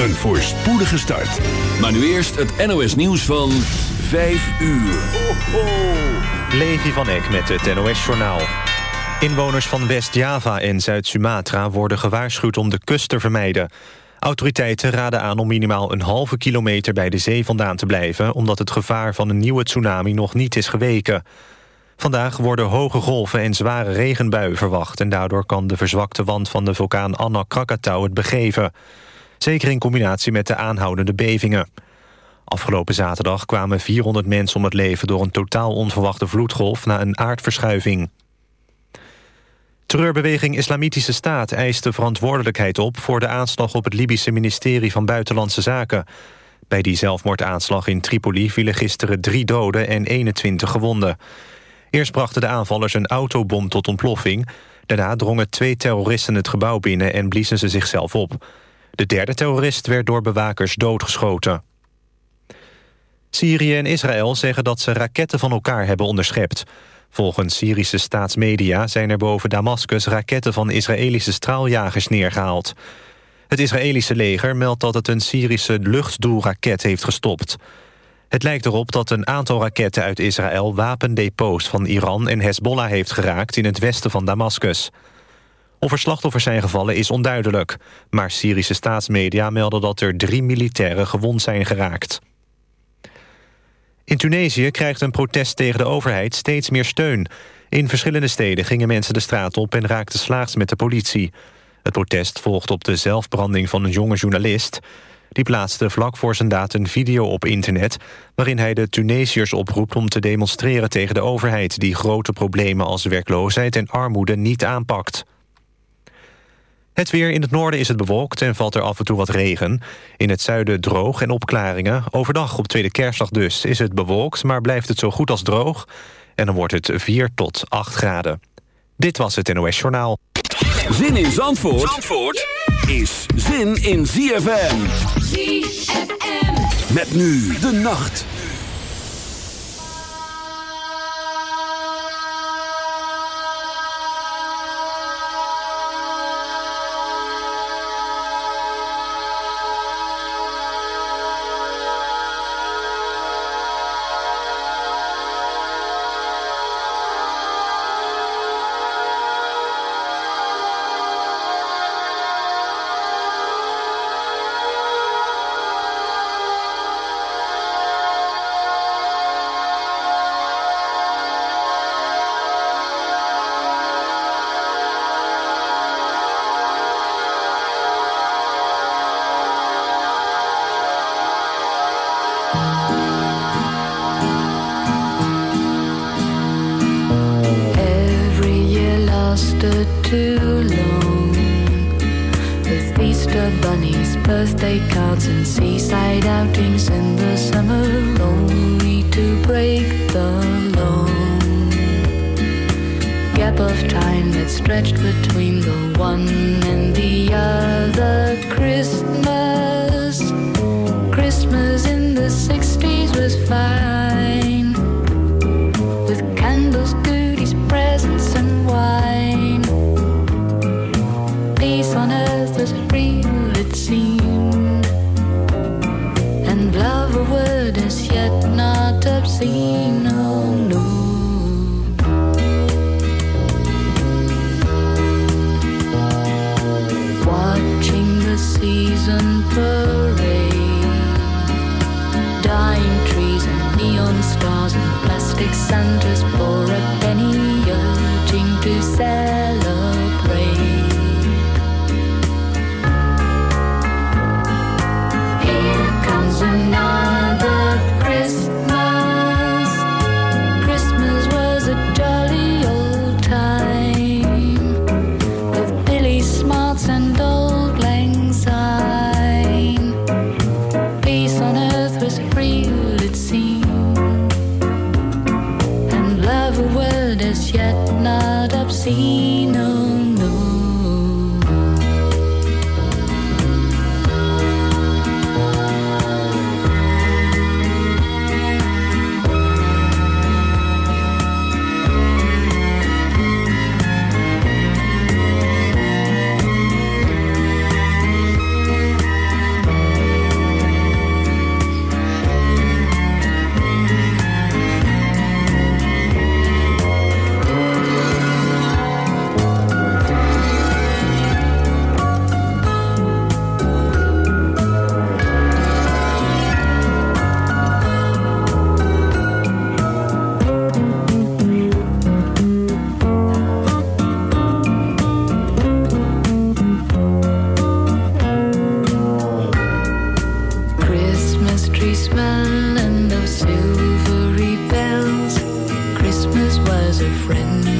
Een voorspoedige start. Maar nu eerst het NOS nieuws van 5 uur. Ho, ho. Levi van Eck met het NOS-journaal. Inwoners van West-Java en Zuid-Sumatra worden gewaarschuwd om de kust te vermijden. Autoriteiten raden aan om minimaal een halve kilometer bij de zee vandaan te blijven... omdat het gevaar van een nieuwe tsunami nog niet is geweken. Vandaag worden hoge golven en zware regenbuien verwacht... en daardoor kan de verzwakte wand van de vulkaan Anna Krakatau het begeven. Zeker in combinatie met de aanhoudende bevingen. Afgelopen zaterdag kwamen 400 mensen om het leven... door een totaal onverwachte vloedgolf na een aardverschuiving. Terreurbeweging Islamitische Staat eist de verantwoordelijkheid op... voor de aanslag op het Libische ministerie van Buitenlandse Zaken. Bij die zelfmoordaanslag in Tripoli vielen gisteren drie doden en 21 gewonden. Eerst brachten de aanvallers een autobom tot ontploffing. Daarna drongen twee terroristen het gebouw binnen en bliezen ze zichzelf op. De derde terrorist werd door bewakers doodgeschoten. Syrië en Israël zeggen dat ze raketten van elkaar hebben onderschept. Volgens Syrische staatsmedia zijn er boven Damascus raketten van Israëlische straaljagers neergehaald. Het Israëlische leger meldt dat het een Syrische luchtdoelraket heeft gestopt. Het lijkt erop dat een aantal raketten uit Israël wapendepots van Iran en Hezbollah heeft geraakt in het westen van Damascus. Of er slachtoffers zijn gevallen is onduidelijk, maar Syrische staatsmedia melden dat er drie militairen gewond zijn geraakt. In Tunesië krijgt een protest tegen de overheid steeds meer steun. In verschillende steden gingen mensen de straat op en raakten slaags met de politie. Het protest volgt op de zelfbranding van een jonge journalist. Die plaatste vlak voor zijn daad een video op internet... waarin hij de Tunesiërs oproept om te demonstreren tegen de overheid... die grote problemen als werkloosheid en armoede niet aanpakt. Het weer in het noorden is het bewolkt en valt er af en toe wat regen. In het zuiden droog en opklaringen. Overdag op tweede kerstdag dus is het bewolkt... maar blijft het zo goed als droog. En dan wordt het 4 tot 8 graden. Dit was het NOS Journaal. Zin in Zandvoort, Zandvoort is zin in ZFM. ZFM. Met nu de nacht. friend.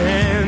and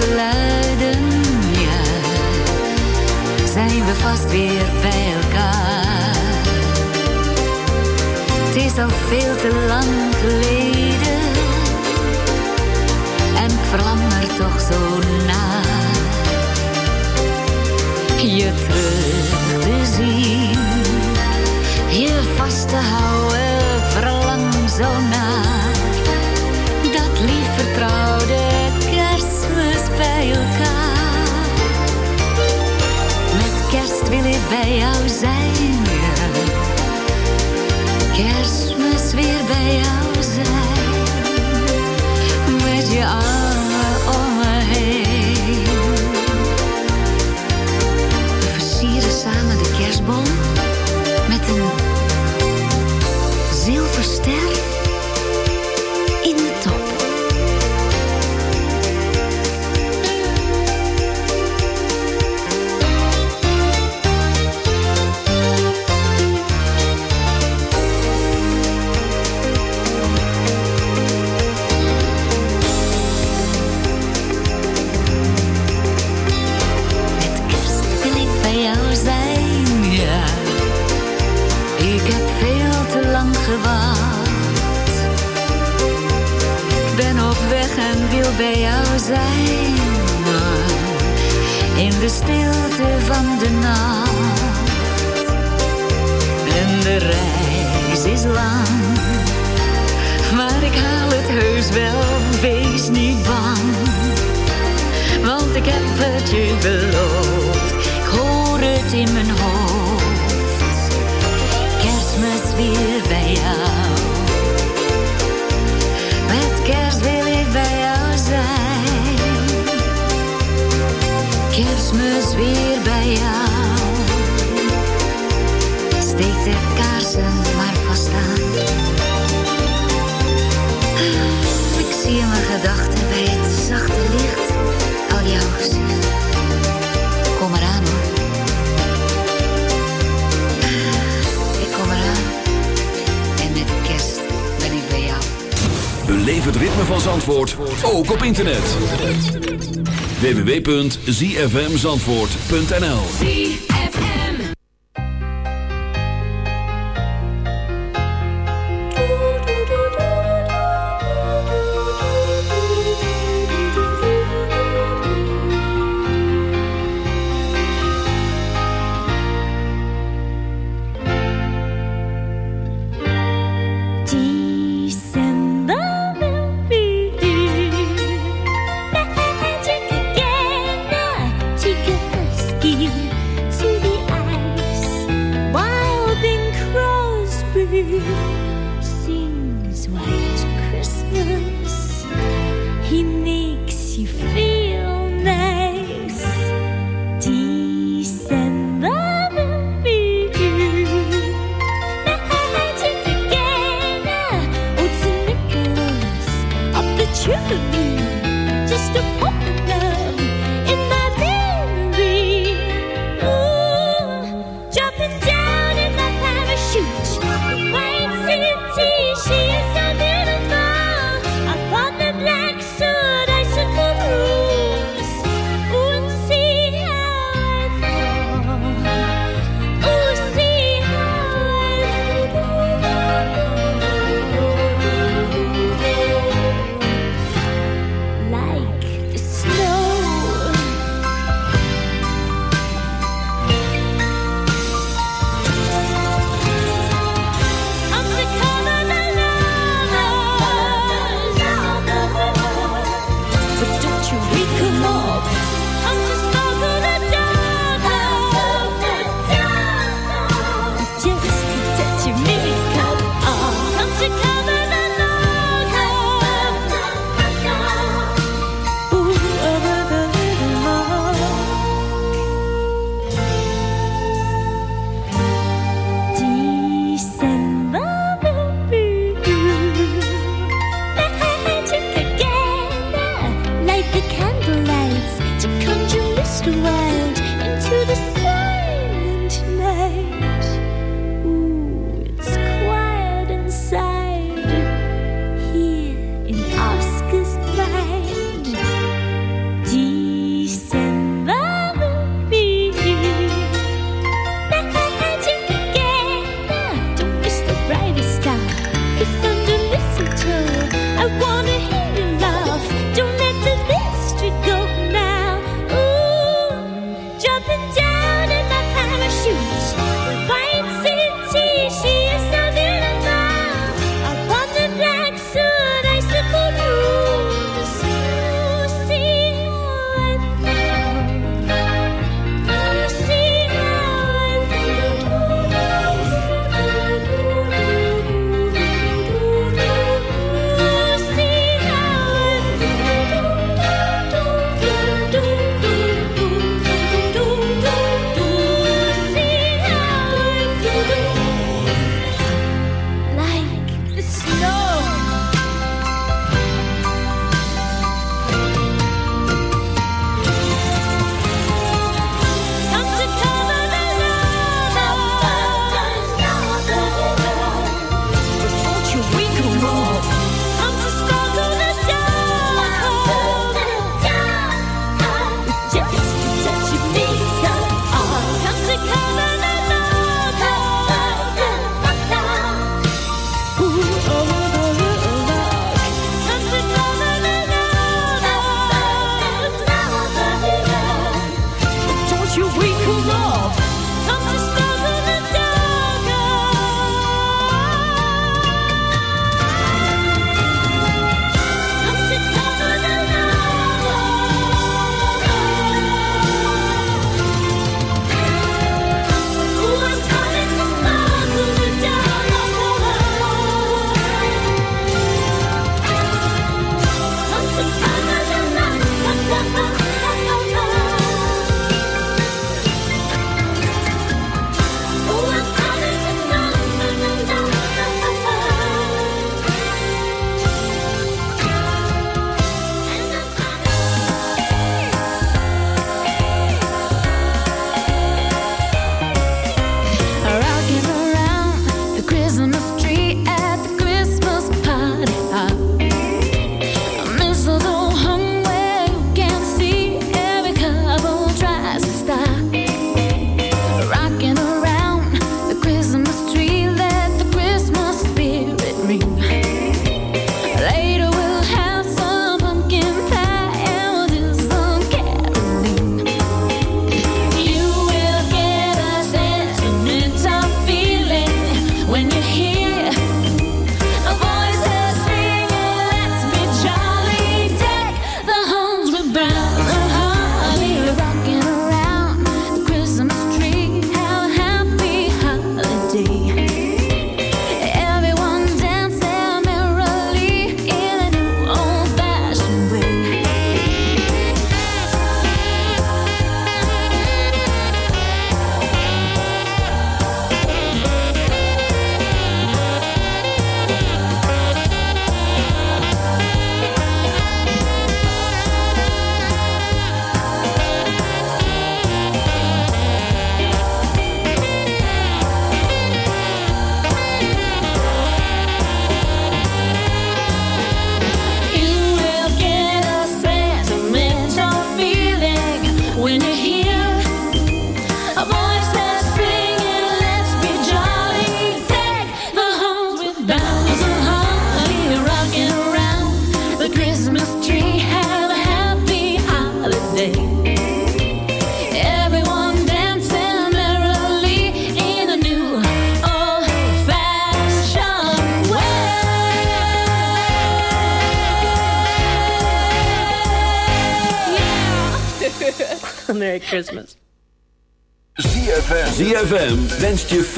geluiden, ja, zijn we vast weer bij elkaar. Het is al veel te lang geleden en ik verlang er toch zo naar je terug te zien, je vast te houden, verlang zo naar. bij elkaar. Met kerst wil ik bij jou zijn. Kerstmis weer bij jou zijn. Met je. Wel, wees niet bang. Want ik heb het je beloofd, ik hoor het in mijn hoofd. Kerstmis weer bij jou. Met kerst wil ik bij jou zijn. Kerstmis weer bij jou. Steek de kaarsen maar vast aan. Gedachten bij het zachte licht al jouw gezicht. Kom eraan hoor. Ik kom eraan. En met de kerst ben ik bij jou. Beleef het ritme van Zandvoort, ook op internet. www.zfmzandvoort.nl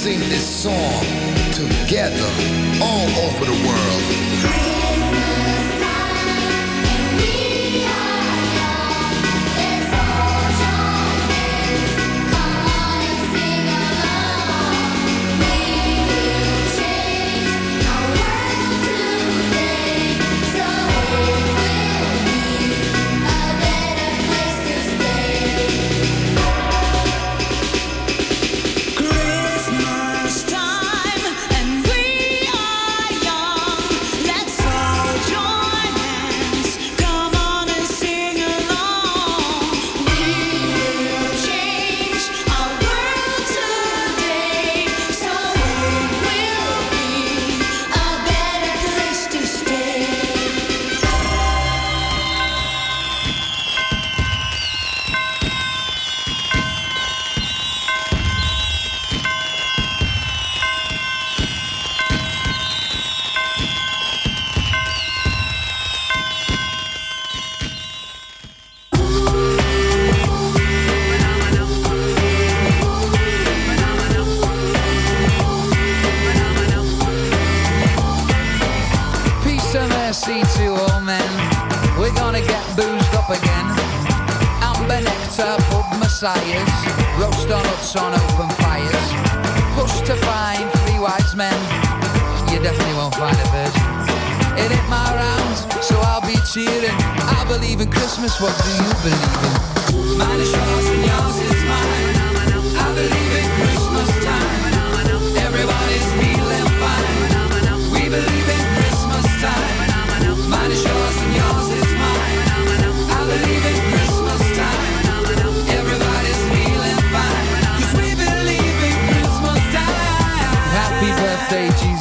sing this song together all over the world. men. We're gonna get boozed up again. Amber nectar, pub messiahs. Roast our on open fires. Push to find three wise men. You definitely won't find a virgin. It ain't my rounds, so I'll be cheering. I believe in Christmas, what do you believe in? Mine is yours and yours is mine. I believe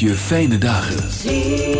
Je fijne dagen.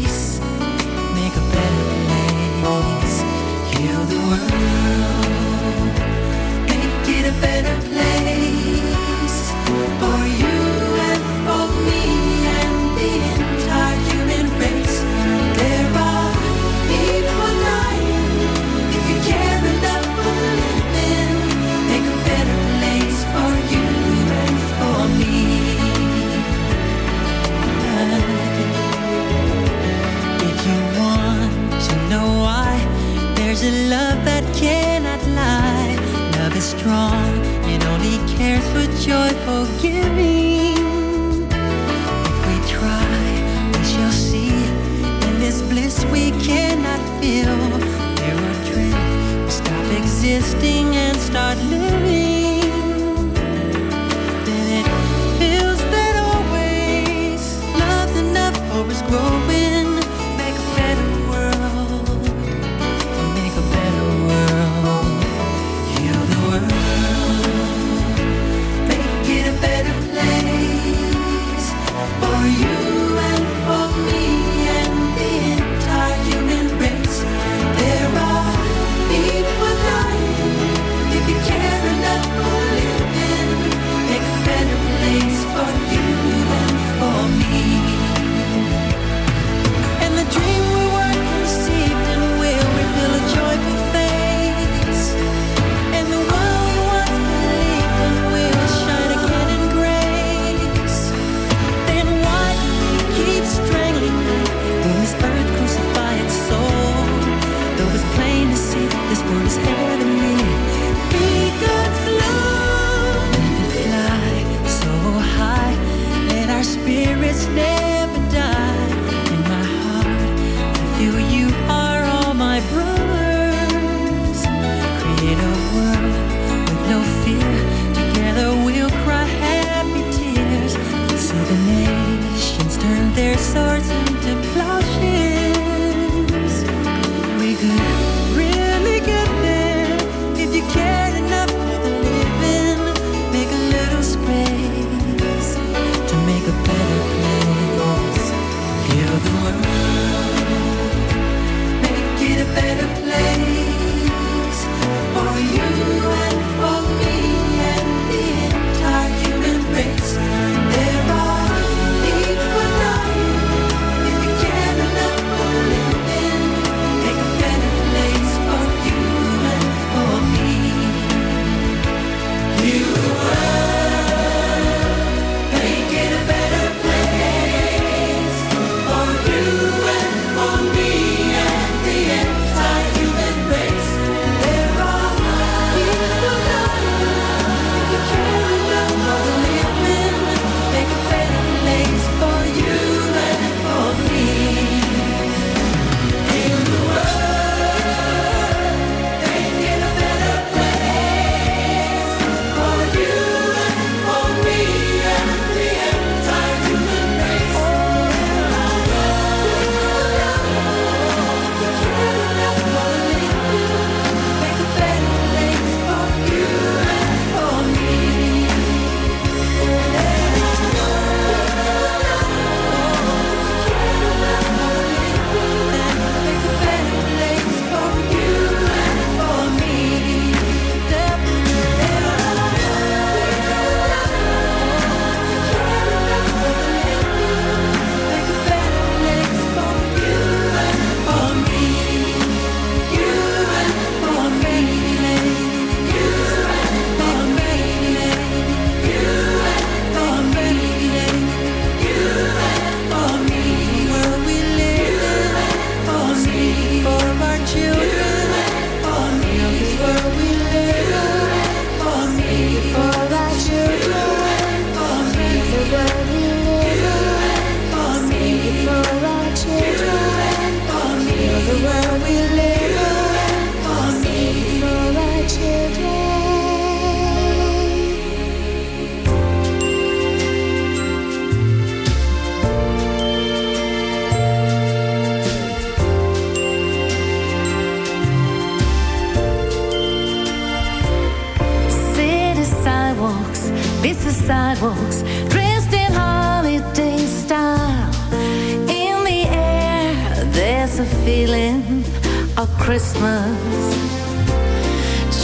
forgive.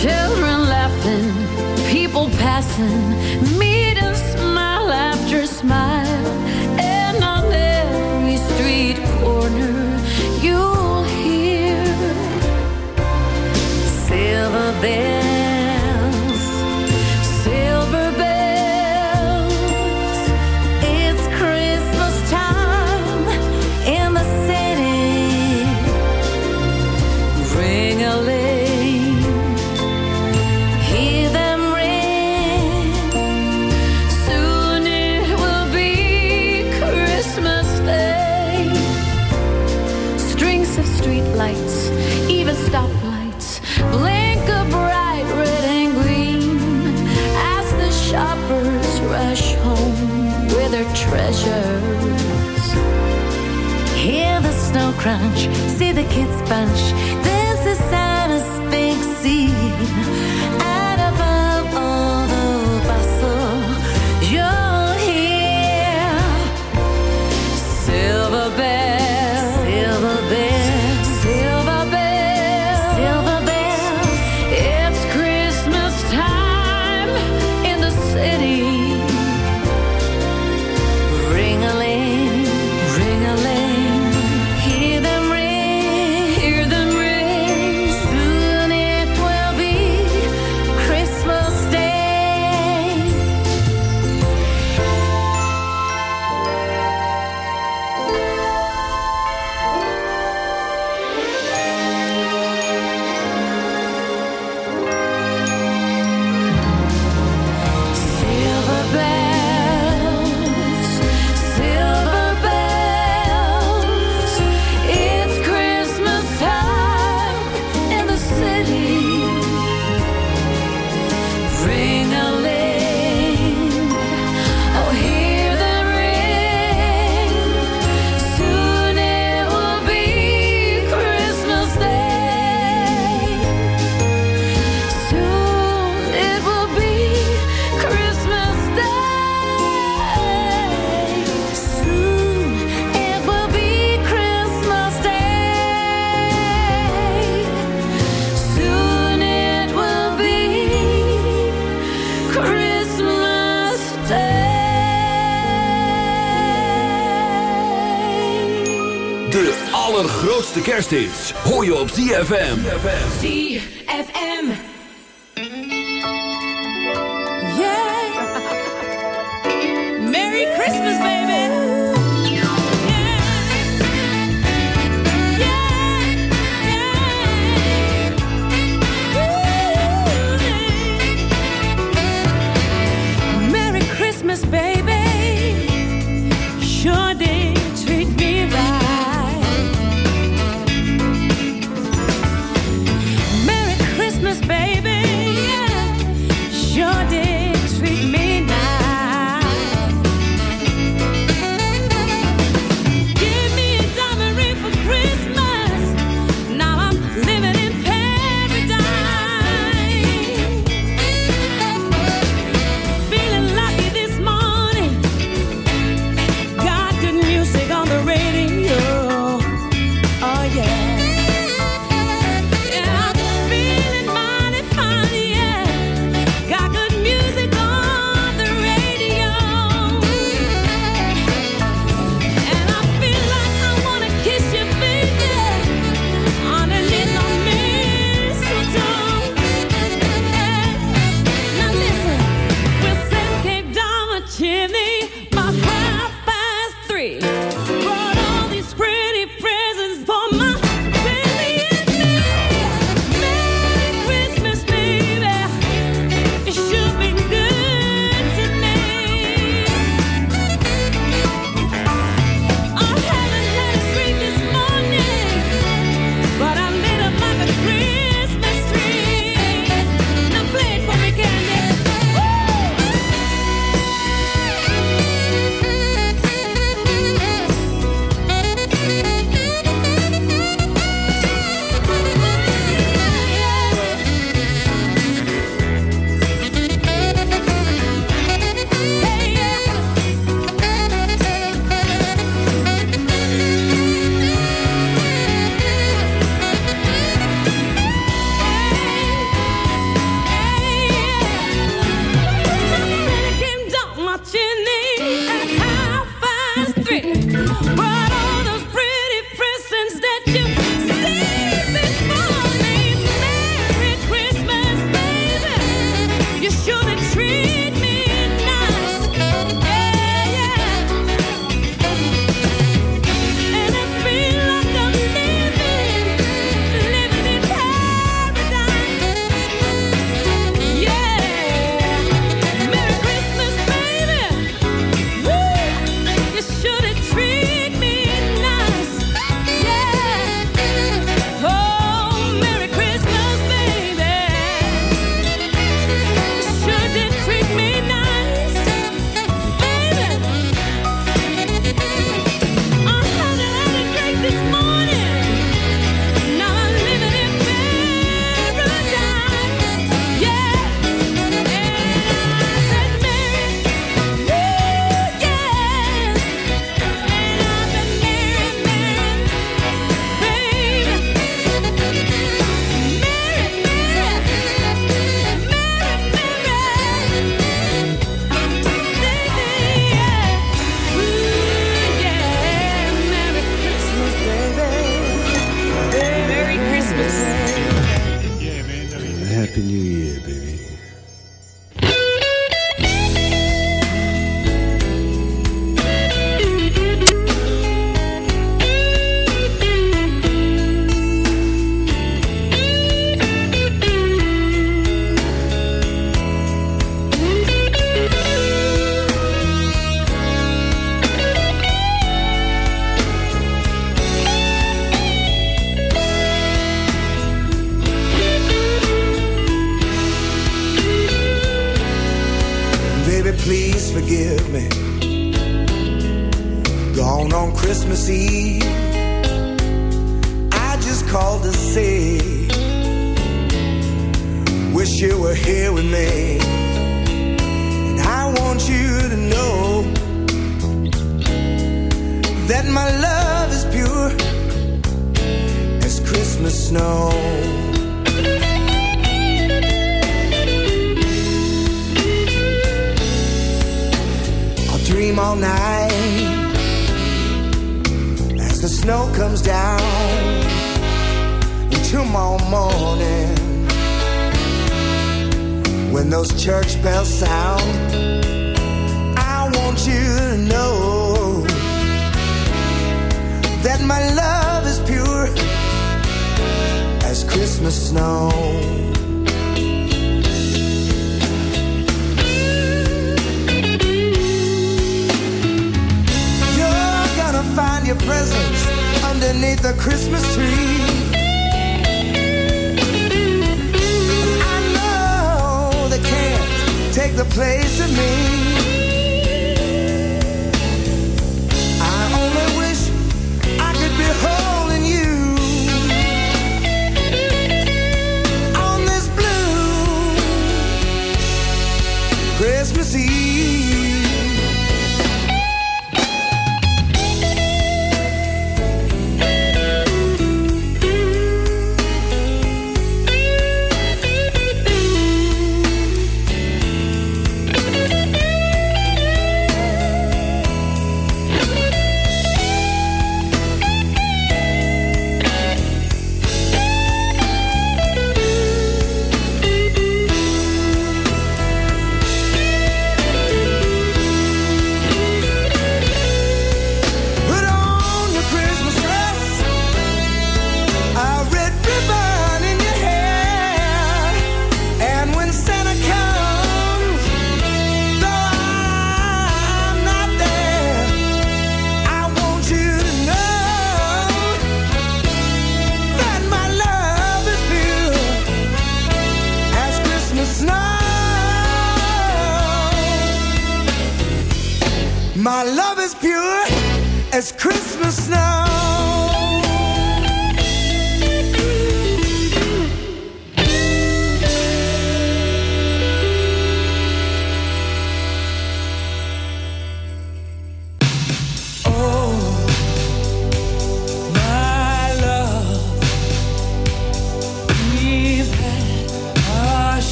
Children laughing, people passing, meet and smile after smile. see the kids bunch ZFM. all night. As the snow comes down tomorrow morning. When those church bells sound I want you to know That my love is pure As Christmas snow. your presents underneath the Christmas tree. I know they can't take the place of me.